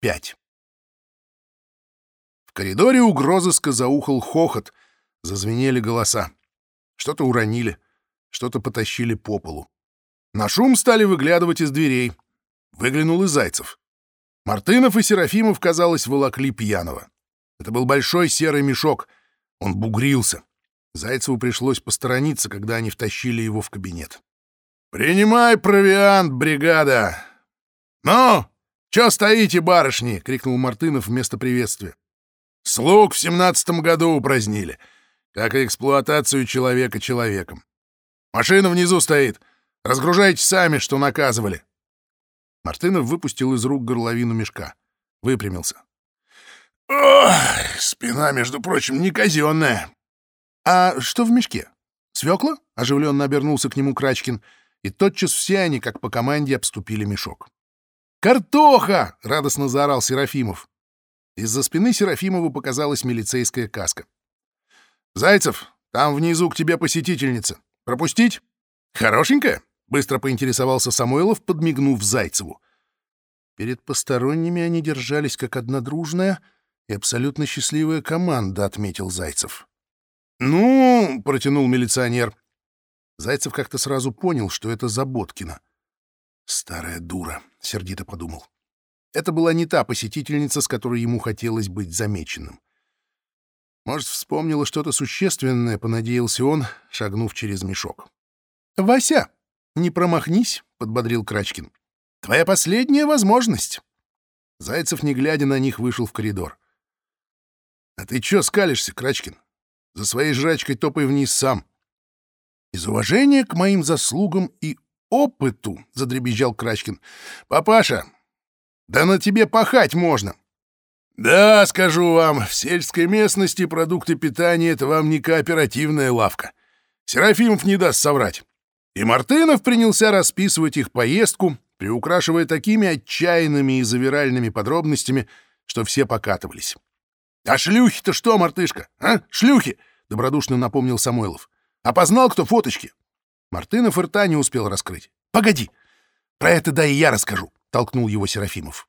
пять. В коридоре у грозыска заухал хохот, зазвенели голоса. Что-то уронили, что-то потащили по полу. На шум стали выглядывать из дверей. Выглянул и Зайцев. Мартынов и Серафимов, казалось, волокли пьяного. Это был большой серый мешок. Он бугрился. Зайцеву пришлось посторониться, когда они втащили его в кабинет. «Принимай провиант, бригада!» «Ну, чё стоите, барышни?» — крикнул Мартынов вместо приветствия. «Слуг в семнадцатом году упразднили, как и эксплуатацию человека человеком. Машина внизу стоит. Разгружайте сами, что наказывали». Мартынов выпустил из рук горловину мешка. Выпрямился. «Ох, спина, между прочим, не казенная. «А что в мешке? Свекла?» — оживленно обернулся к нему Крачкин, и тотчас все они, как по команде, обступили мешок. «Картоха!» — радостно заорал Серафимов. Из-за спины Серафимову показалась милицейская каска. «Зайцев, там внизу к тебе посетительница. Пропустить?» «Хорошенькая?» — быстро поинтересовался Самойлов, подмигнув Зайцеву. Перед посторонними они держались как одна дружная и абсолютно счастливая команда, — отметил Зайцев. «Ну...» — протянул милиционер. Зайцев как-то сразу понял, что это Заботкина. «Старая дура», — сердито подумал. Это была не та посетительница, с которой ему хотелось быть замеченным. Может, вспомнила что-то существенное, понадеялся он, шагнув через мешок. «Вася, не промахнись», — подбодрил Крачкин. «Твоя последняя возможность». Зайцев, не глядя на них, вышел в коридор. «А ты чё скалишься, Крачкин? За своей жрачкой топай вниз сам». «Из уважения к моим заслугам и опыту», — задребезжал Крачкин. «Папаша, да на тебе пахать можно». «Да, скажу вам, в сельской местности продукты питания — это вам не кооперативная лавка. Серафимов не даст соврать». И Мартынов принялся расписывать их поездку, приукрашивая такими отчаянными и завиральными подробностями, что все покатывались. «А шлюхи-то что, мартышка, а? Шлюхи!» — добродушно напомнил Самойлов. «Опознал кто фоточки?» Мартынов рта не успел раскрыть. «Погоди! Про это да и я расскажу!» — толкнул его Серафимов.